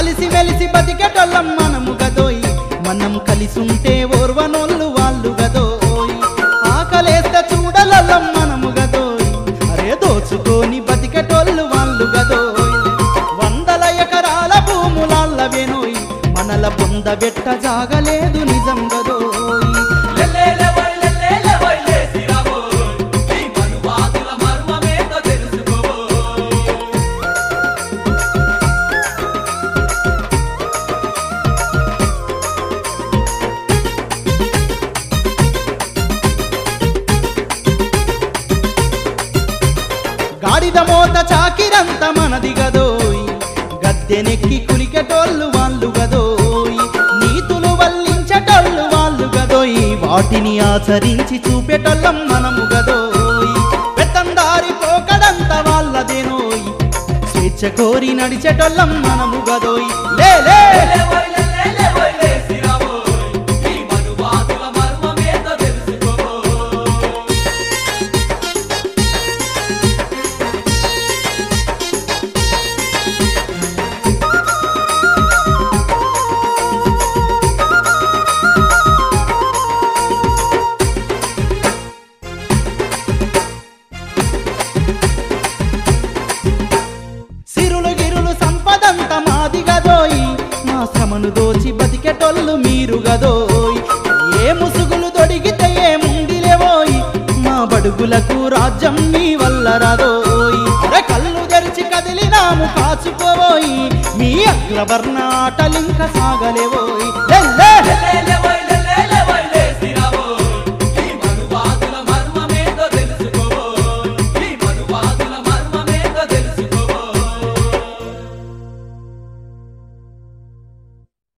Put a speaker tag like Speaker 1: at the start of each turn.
Speaker 1: అలిసి వెలిసి బతికెటోళ్ళం మనము గదోయ్ మనం కలిసుంటే ఓర్వనోళ్ళు వాళ్ళు గదోయ్ ఆకలేస్తే చూడలొల్లం మనము గదోయ్ అరే దోచుకొని బతికెటోళ్ళు వాళ్ళు గదోయ్ వందల ఎకరాల భూములాళ్ళవేనోయ్ మనల పొందబెట్ట జాగలేదు గాడిద మోత చాకిరంత మనది గదోయ్ గద్దెనెక్కి కులికెటోళ్ళు వాళ్ళు గదోయ్ నీతులు వల్లించటోళ్ళు వాళ్ళు గదోయ్ వాటిని ఆచరించి చూపెటోళ్ళం మనము గదోయ్ పెత్తందారి పోకడంత వాళ్ళదేనోయ్ స్వేచ్ఛ కోరి నడిచేటోళ్ళం మనము గదోయ్ లే లే మనసును దోచి బతికెటోళ్ళు మీరు గదోయ్ ఏ ముసుగులు తొడిగితే ఏముందిలేవోయ్ మా బడుగులకు రాజ్యం మీ వల్ల రాదోయ్. అరే కళ్ళు తెరిచి కదిలినాము కాచుకోబోయి మీ అగ్రవర్ణ ఆటలింక సాగలేవోయ్.